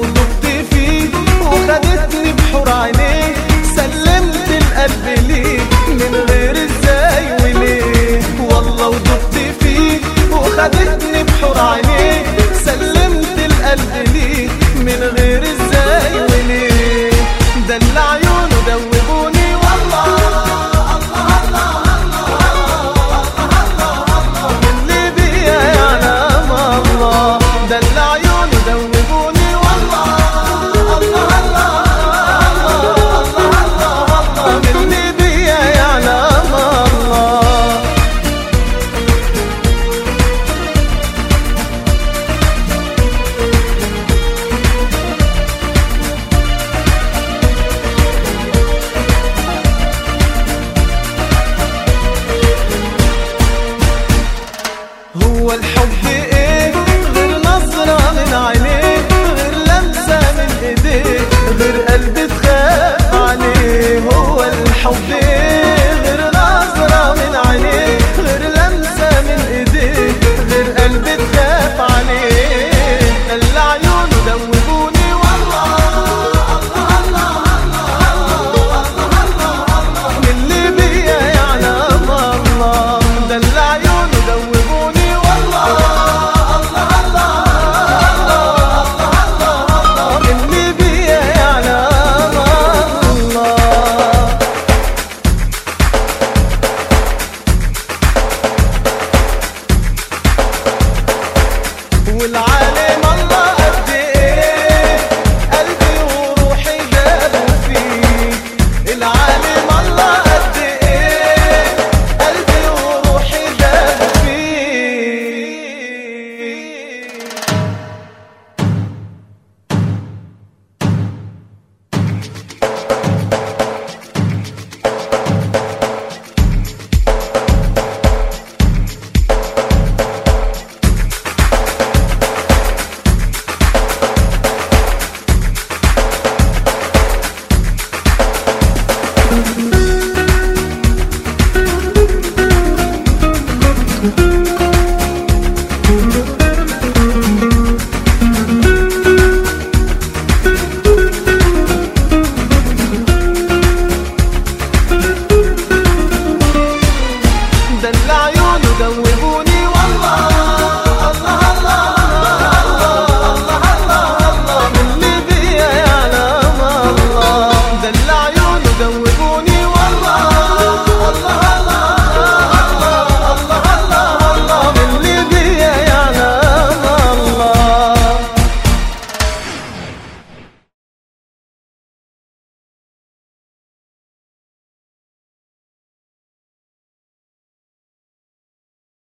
ونبت فيه وخدتني بحور عينيه هو الحب إيه؟ غير نظرة من عينيه غير لمسة من إيديه غير قلب تخاف عليه. هو الحب إيه de got you, you can